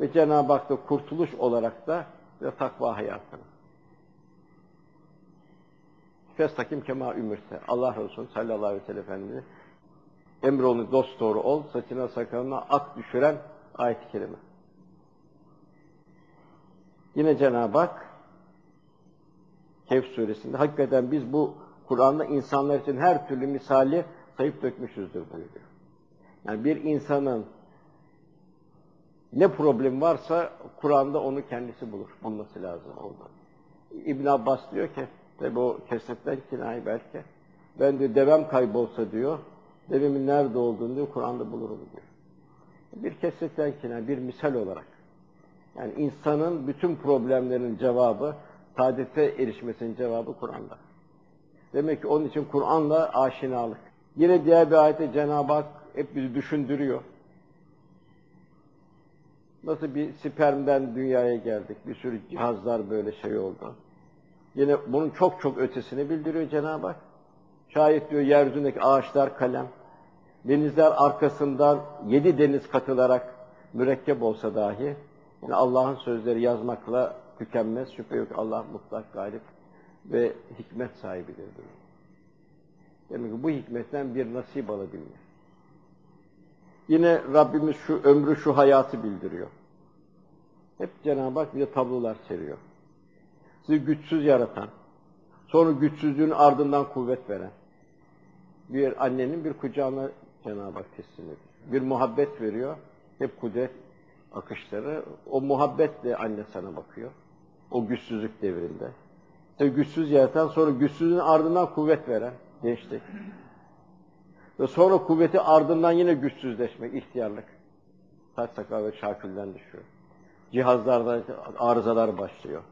Ve Cenab-ı Hak da kurtuluş olarak da ve takva hayatını. Festakim kema ümirte. Allah Resulü sallallahu aleyhi ve sellem Efendimiz emrolunu dost doğru ol, saçına sakalına ak düşüren ayet-i kerime. Yine Cenab-ı Hak Kehf suresinde hakikaten biz bu Kur'an'da insanlar için her türlü misali sayıp dökmüşüzdür buyuruyor. Yani bir insanın ne problem varsa Kur'an'da onu kendisi bulur, bulması lazım orada. İbn Abbas diyor ki, tabi o kesetten kinayi belki, ben de devem kaybolsa diyor, devemin nerede olduğunu diyor, Kur'an'da bulurum diyor. Bir kesetten kinayi, bir misal olarak. Yani insanın bütün problemlerinin cevabı, saadete erişmesinin cevabı Kur'an'da. Demek ki onun için Kur'an'la aşinalık. Yine diğer bir ayette Cenab-ı Hak hep bizi düşündürüyor. Nasıl bir spermden dünyaya geldik, bir sürü cihazlar böyle şey oldu. Yine bunun çok çok ötesini bildiriyor Cenab-ı Hak. Şayet diyor yeryüzündeki ağaçlar kalem, denizler arkasından yedi deniz katılarak mürekkep olsa dahi, yani Allah'ın sözleri yazmakla tükenmez. Şüphe yok Allah mutlak galip ve hikmet sahibidir diyor. Demek ki bu hikmetten bir nasip alabilmek. Yine Rabbimiz şu ömrü, şu hayatı bildiriyor. Hep Cenab-ı Hak bize tablolar seriyor. Sizi güçsüz yaratan, sonra güçsüzlüğün ardından kuvvet veren, bir annenin bir kucağına Cenab-ı Hak teslim ediyor. Bir muhabbet veriyor, hep kudret akışları. O muhabbetle anne sana bakıyor. O güçsüzlük devrinde. Tabi güçsüz yaratan, sonra güçsüzlüğün ardından kuvvet veren gençlik. Ve sonra kuvveti ardından yine güçsüzleşmek, ihtiyarlık. Saç sakal ve şakilden düşüyor. Cihazlarda arızalar başlıyor.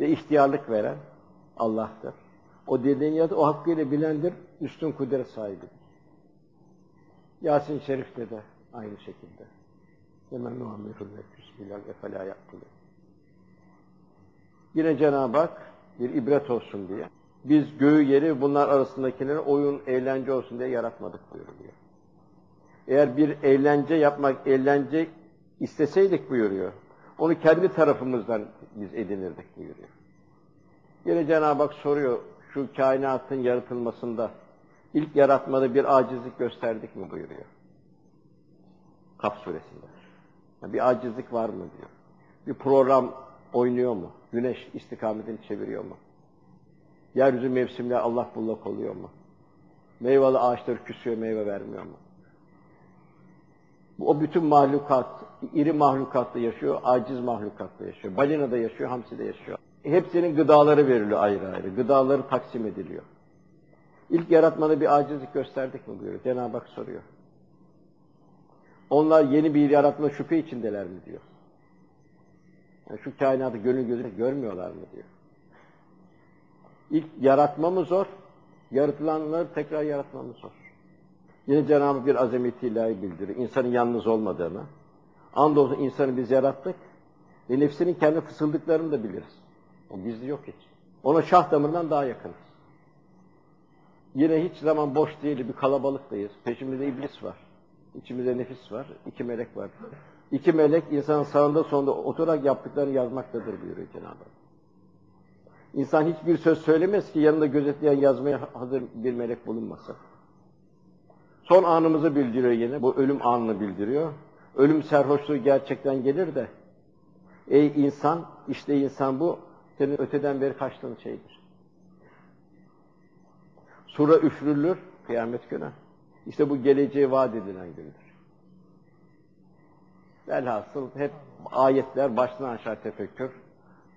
Ve ihtiyarlık veren Allah'tır. O dediğin ya o hakkıyla bilendir, üstün kudret sahibidir. Yasin Şerif'te de aynı şekilde. Hemen muhammedun nefis bilal ve felâ yaptılır. Yine Cenab-ı Hak bir ibret olsun diye biz göğü yeri bunlar arasındakileri oyun, eğlence olsun diye yaratmadık buyuruyor. Eğer bir eğlence yapmak, eğlence isteseydik buyuruyor. Onu kendi tarafımızdan biz edinirdik buyuruyor. Yine Cenab-ı Hak soruyor, şu kainatın yaratılmasında ilk yaratmada bir acizlik gösterdik mi buyuruyor. Kaf suresinde. bir acizlik var mı diyor. Bir program oynuyor mu? Güneş istikametini çeviriyor mu? Yeryüzü mevsimler Allah bullak oluyor mu? Meyveli ağaçlar küsüyor, meyve vermiyor mu? O bütün mahlukat, iri mahlukatta yaşıyor, aciz mahlukatta yaşıyor. Balinada yaşıyor, hamside yaşıyor. Hepsinin gıdaları veriliyor ayrı ayrı. Gıdaları taksim ediliyor. İlk yaratmada bir acizlik gösterdik mi buyuruyor. Cenab-ı Hak soruyor. Onlar yeni bir yaratma şüphe içindeler mi diyor. Yani şu kainatı gönül gözüyle görmüyorlar mı diyor. İlk yaratma mı zor? Yaratılanları tekrar yaratma mı zor? Yine Cenab-ı bir azameti ilahi bildiriyor. İnsanın yalnız olmadığını. Andolsun insanı biz yarattık. Ve nefsinin kendi fısıldıklarını da biliriz. O gizli yok hiç. Ona şah damarından daha yakınız. Yine hiç zaman boş değil, bir kalabalıktayız. Peşimizde iblis var. İçimizde nefis var, iki melek var. İki melek insanın sağında sonunda oturarak yaptıklarını yazmaktadır buyuruyor Cenab-ı Hak. İnsan hiçbir söz söylemez ki yanında gözetleyen yazmaya hazır bir melek bulunmasa. Son anımızı bildiriyor yine. Bu ölüm anını bildiriyor. Ölüm serhoşluğu gerçekten gelir de ey insan, işte insan bu senin öteden beri kaçtığın şeydir. Sura üfrülür kıyamet günü. İşte bu geleceği vaat edilen gündür. Velhasıl hep ayetler baştan aşağı tefekkür,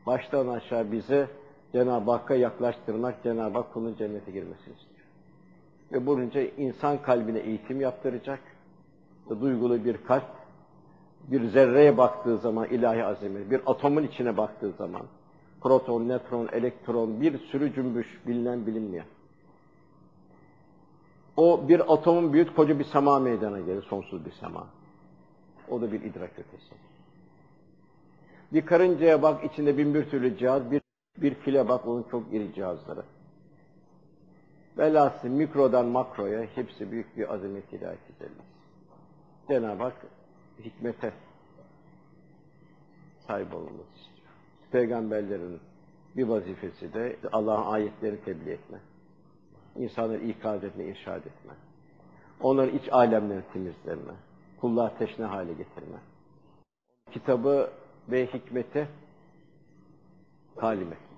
baştan aşağı bizi Cenab-ı Hakk'a yaklaştırmak, Cenab-ı Hak kulun cennete girmesini istiyor. Ve bununca insan kalbine eğitim yaptıracak, duygulu bir kalp, bir zerreye baktığı zaman ilahi azamet, bir atomun içine baktığı zaman, proton, nötron, elektron, bir sürü cümbüş, bilinen bilinmeyen. O bir atomun büyük koca bir sema meydana gelir, sonsuz bir sema. O da bir idrak ötesi. Bir karıncaya bak, içinde bin bir türlü cihaz, bir, bir file bak, onun çok iri cihazları. Velhasıl mikrodan makroya hepsi büyük bir azamet ilahi tecellisi. Cenab-ı Hak hikmete sahip olmamızı istiyor. Peygamberlerin bir vazifesi de Allah'ın ayetlerini tebliğ etme. İnsanları ikaz etme, irşad etme. Onların iç alemlerini temizleme. Kulluğa teşne hale getirme. Kitabı ve hikmeti talim etme.